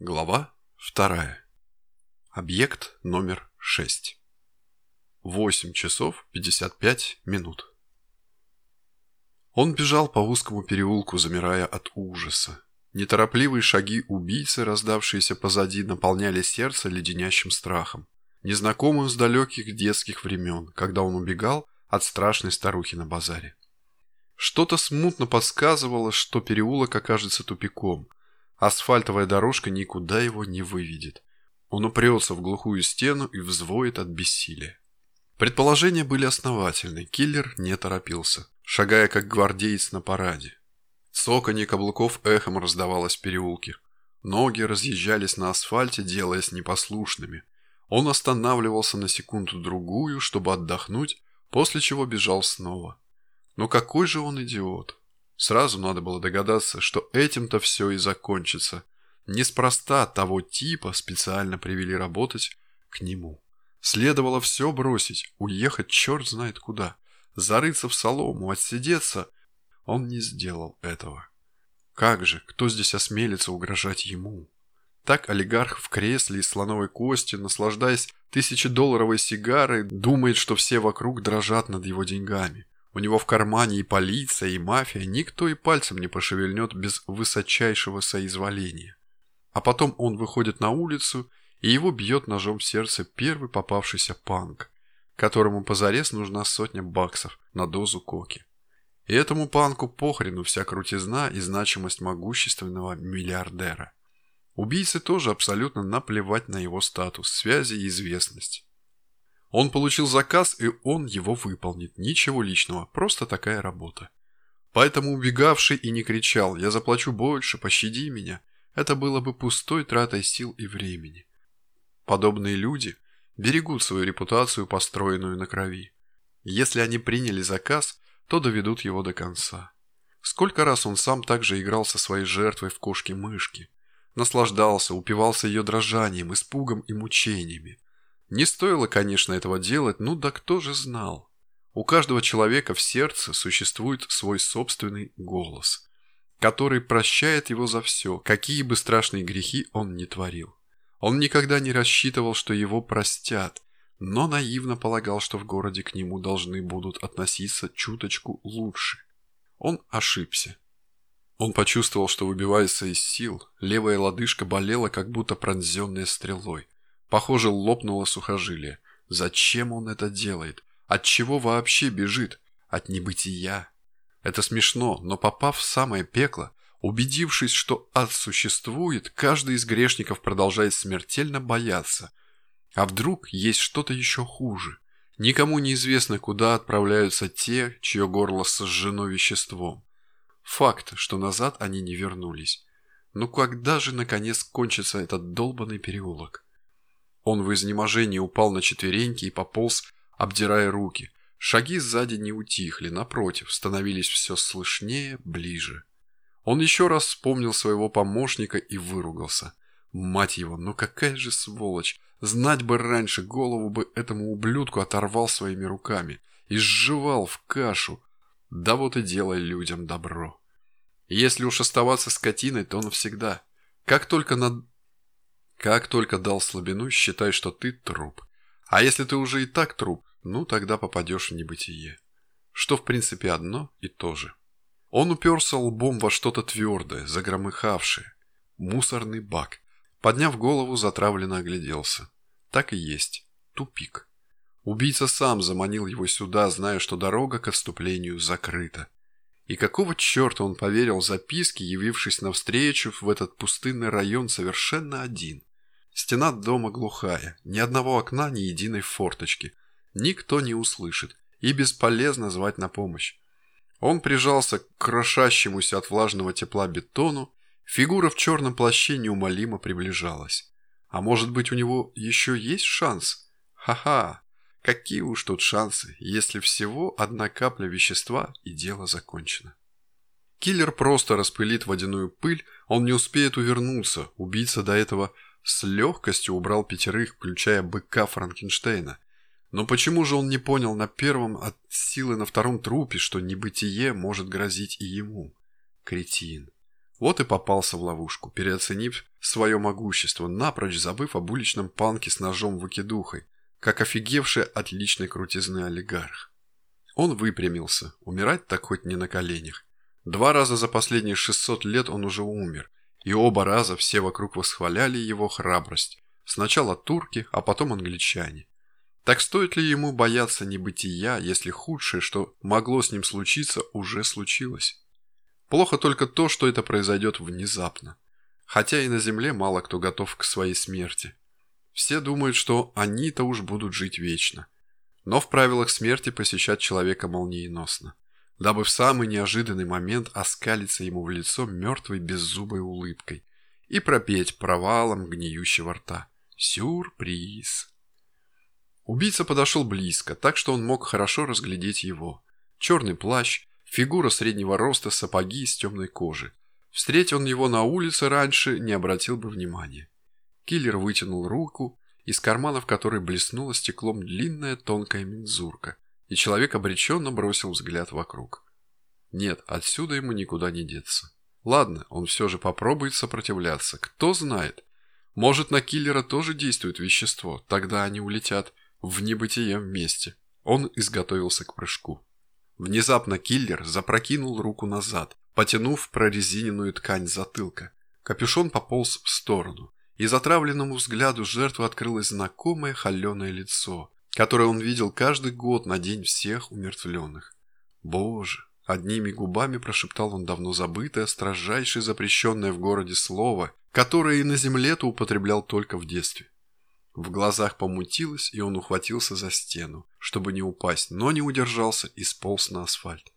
Глава вторая. Объект номер 6. 8 часов 55 минут. Он бежал по узкому переулку, замирая от ужаса. Неторопливые шаги убийцы, раздавшиеся позади, наполняли сердце леденящим страхом, незнакомым с далеких детских времен, когда он убегал от страшной старухи на базаре. Что-то смутно подсказывало, что переулок окажется тупиком – Асфальтовая дорожка никуда его не выведет. Он упрется в глухую стену и взвоет от бессилия. Предположения были основательны, киллер не торопился, шагая как гвардеец на параде. Цоканье каблуков эхом раздавалось в переулке. Ноги разъезжались на асфальте, делаясь непослушными. Он останавливался на секунду-другую, чтобы отдохнуть, после чего бежал снова. Но какой же он идиот! Сразу надо было догадаться, что этим-то все и закончится. Неспроста того типа специально привели работать к нему. Следовало все бросить, уехать черт знает куда, зарыться в солому, отсидеться. Он не сделал этого. Как же, кто здесь осмелится угрожать ему? Так олигарх в кресле из слоновой кости, наслаждаясь тысячедолларовой сигарой, думает, что все вокруг дрожат над его деньгами. У него в кармане и полиция, и мафия, никто и пальцем не пошевельнет без высочайшего соизволения. А потом он выходит на улицу, и его бьет ножом в сердце первый попавшийся панк, которому позарез нужна сотня баксов на дозу коки. И этому панку похрену вся крутизна и значимость могущественного миллиардера. Убийце тоже абсолютно наплевать на его статус, связи и известность. Он получил заказ, и он его выполнит. Ничего личного, просто такая работа. Поэтому убегавший и не кричал «Я заплачу больше, пощади меня», это было бы пустой тратой сил и времени. Подобные люди берегут свою репутацию, построенную на крови. Если они приняли заказ, то доведут его до конца. Сколько раз он сам также играл со своей жертвой в кошки-мышки. Наслаждался, упивался ее дрожанием, испугом и мучениями. Не стоило, конечно, этого делать, ну да кто же знал. У каждого человека в сердце существует свой собственный голос, который прощает его за все, какие бы страшные грехи он ни творил. Он никогда не рассчитывал, что его простят, но наивно полагал, что в городе к нему должны будут относиться чуточку лучше. Он ошибся. Он почувствовал, что выбивается из сил, левая лодыжка болела, как будто пронзенная стрелой. Похоже, лопнуло сухожилие. Зачем он это делает? От чего вообще бежит? От небытия. Это смешно, но попав в самое пекло, убедившись, что ад существует, каждый из грешников продолжает смертельно бояться. А вдруг есть что-то еще хуже? Никому не известно, куда отправляются те, чье горло сожжено веществом. Факт, что назад они не вернулись. Ну когда же, наконец, кончится этот долбанный переулок? Он в изнеможении упал на четвереньки и пополз, обдирая руки. Шаги сзади не утихли, напротив, становились все слышнее, ближе. Он еще раз вспомнил своего помощника и выругался. Мать его, ну какая же сволочь! Знать бы раньше, голову бы этому ублюдку оторвал своими руками и сживал в кашу. Да вот и делай людям добро. Если уж оставаться скотиной, то навсегда. Как только над как только дал слабину, считай, что ты труп. А если ты уже и так труп, ну тогда попадешь в небытие. Что в принципе одно и то же. Он уперся лбом во что-то твердое, загромыхавшее. Мусорный бак. Подняв голову, затравленно огляделся. Так и есть. Тупик. Убийца сам заманил его сюда, зная, что дорога к отступлению закрыта. И какого черта он поверил записке, явившись навстречу в этот пустынный район совершенно один? Стена дома глухая, ни одного окна, ни единой форточки. Никто не услышит, и бесполезно звать на помощь. Он прижался к крошащемуся от влажного тепла бетону, фигура в черном плаще неумолимо приближалась. А может быть у него еще есть шанс? Ха-ха! Какие уж тут шансы, если всего одна капля вещества и дело закончено. Киллер просто распылит водяную пыль, он не успеет увернуться, убийца до этого с легкостью убрал пятерых, включая быка Франкенштейна. Но почему же он не понял на первом от силы на втором трупе, что небытие может грозить и ему? Кретин. Вот и попался в ловушку, переоценив свое могущество, напрочь забыв об уличном панке с ножом выкидухой, как офигевший от личной крутизны олигарх. Он выпрямился, умирать так хоть не на коленях. Два раза за последние 600 лет он уже умер, и оба раза все вокруг восхваляли его храбрость. Сначала турки, а потом англичане. Так стоит ли ему бояться небытия, если худшее, что могло с ним случиться, уже случилось? Плохо только то, что это произойдет внезапно. Хотя и на Земле мало кто готов к своей смерти. Все думают, что они-то уж будут жить вечно. Но в правилах смерти посещать человека молниеносно, дабы в самый неожиданный момент оскалиться ему в лицо мертвой беззубой улыбкой и пропеть провалом гниющего рта. Сюрприз! Убийца подошел близко, так что он мог хорошо разглядеть его. Черный плащ, Фигура среднего роста, сапоги из темной кожи. Встреть он его на улице раньше, не обратил бы внимания. Киллер вытянул руку, из кармана в которой блеснула стеклом длинная тонкая мензурка, и человек обреченно бросил взгляд вокруг. Нет, отсюда ему никуда не деться. Ладно, он все же попробует сопротивляться. Кто знает. Может, на киллера тоже действует вещество, тогда они улетят в небытие вместе. Он изготовился к прыжку. Внезапно киллер запрокинул руку назад, потянув прорезиненную ткань затылка. Капюшон пополз в сторону, и затравленному взгляду жертвы открылось знакомое холеное лицо, которое он видел каждый год на день всех умертвленных. «Боже!» – одними губами прошептал он давно забытое, строжайшее запрещенное в городе слово, которое и на земле-то употреблял только в детстве. В глазах помутилось, и он ухватился за стену, чтобы не упасть, но не удержался и сполз на асфальт.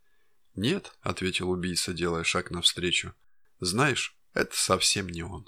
«Нет», — ответил убийца, делая шаг навстречу. «Знаешь, это совсем не он».